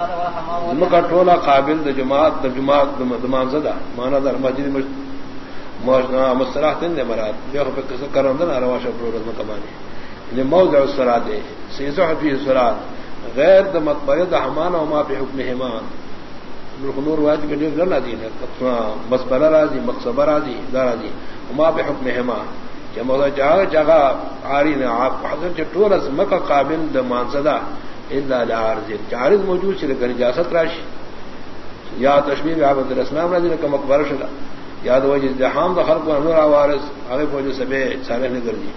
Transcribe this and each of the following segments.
مکا ٹولا قابل د جماعت د جماعت دمان زدہ مانا در مسجد مستراح تن دے مراد جو کس کرم دن اروا شب رو رزم کمانی یعنی موضع الصلاة دے. سیزح فی الصلاة غیر د مقبر د حمان و ما پی حکم حمان نور واجب کے لیے نہ دین مسبر راضی مقصبہ راضی دارا دی ما پی حکم حمان کہ موضع جگہ جگہ آری نے آپ حضرت ٹولس مکا قابل د مانزدہ الا لعارض عارض موجود چھ کر اجازت راشی. یا تشمیل عبد الاسلام رضی اللہ مقبر شدا یاد وہ جس جہان دا خلق انور وارث اگے فوج سبے صالح نے کر دی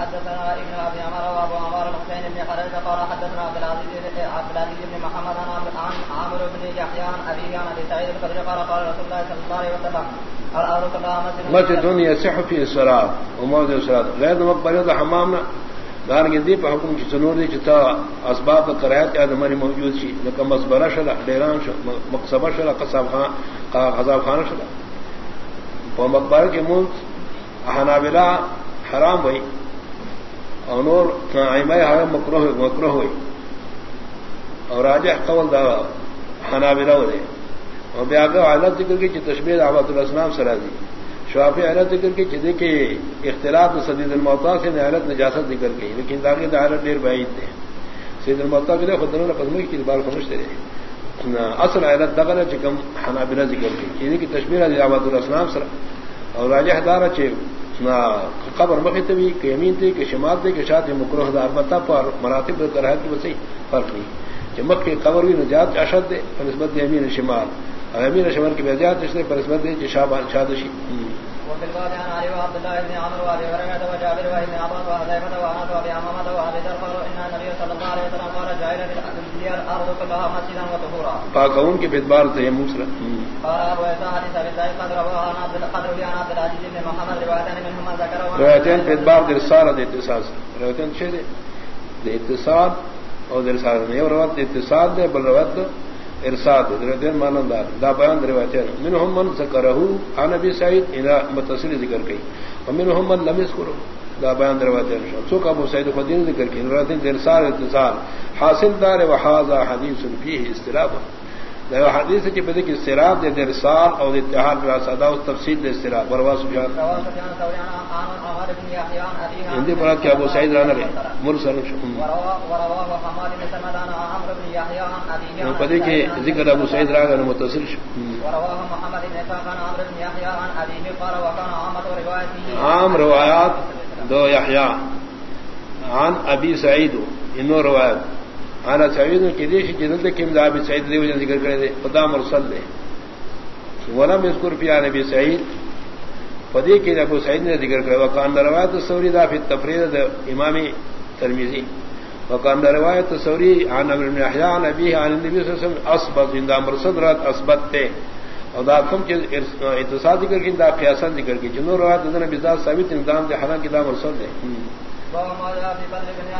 حدثنا ابن ابي عمر وابو عمر الحسين بن خالد قال حدثنا عبد العزيز عبد العزيز بن محمد عن عامر بن يحيى عن ابي عن ابي سعيد الخدري قال قال رسول الله صلى الله عليه وسلم الارض كما مسجد يصح في الصلاه وموضع الصلاه غير مقبره حمامنا. دار گندی پہ حکم کی سنور دی چتا اسباب کرایت یاد ہماری موجود سی لکہ مصبرہ شلا ڈیران شلا مقصبہ شلا قصاب خان غذاب خانہ شلا پہ مقبر کے ملک حنابلہ حرام ہوئی اور نور ایمہ حرام مکروہ مکروہ ہوئی۔ اور راجہ قول دا حنابلہ ہو دے اور بیاگہ عالت ذکر کی چی تشبیر عبد الاسلام سرا دی شافی حیرت ذکر کی چدے کے اختلاف سدید الموتا سے حیرت نجاست ذکر کی، لیکن داغی دائرت دیر بعید تھے سید الموتا کے لیے خود قدم کی بار خمشتے رہے اصل حیرت دغل چکم حنابلہ ذکر کی۔ یعنی چیزیں کی تشمیر علی آباد الاسلام سر اور راجہ دار چ قبر مخت بھی کہ امین تھے، کہ شمال تھے، کہ شاید مکروہ دار بتا پر مراتب کرایا کہ وسیع فرق نہیں۔ چمک کے قبر بھی نجات اشد دے نسبت امین شمال۔ امین شمال کی بجات اس نے پر نسبت دے شادشی وفي عن علي وعبد الله بن عمرو وابي هريره وجابر وابن عباس وحذيفه وانس وابي وابي ذر قالوا ان النبي صلى الله عليه وسلم قال الارض كلها مسجدا وطهورا کے بدبار تھے مسلم قال ابو حديث ابي سعيد قد رواه عن عبد بن عبد العزيز بن محمد منهما ذكر بدبار درسال اتصال روایتان چھ دے اتصال اور درسال نہیں روایت اتصال دے بل روایت ارساد دردین مانندار دا بیان روایتین منهم من ذکرہو عن ابی سعید الى متصل ذکر کی ومنهم من لم يذکرو دا بیان روایتین شو سوک ابو سعید خدین ذکر کی روایتین ارسال اتصال. حاصل دار وحاذا حدیث فیہ استراب دا حدیث کی بدی کی استراب دے ارسال اور اتحاد بلا صدا و تفصیل دے استراب وروا سفیان۔ ہندی پڑھا کہ ابو سعید رانا رہے، مرسل شو یعنی بدی کی ذکر ابو سعید رانا متصل شو عام روایات دو یحیی۔ عن ابی سعید انو روایت۔ آنا سعید کی دیش جنت کم دا ابی سعید دے وجہ ذکر کرے دے، خدا مرسل دے۔ ولم یذکر فی عن سعید۔ فدی کے ابو سعید نے ذکر کرے وکان روایت سوری دا فی تفرید دا امام ترمذی وکان روایت سوری عن ابن احیاء عن عن النبی صلی اللہ علیہ وسلم، اثبت زندہ مرسل رات اثبت تے۔ اور دا کم کے اتصال ذکر کی، دا قیاسا ذکر کی۔ جنو روایت دا نبی ذات ثابت نظام دے، حالانکہ دا مرسل دے۔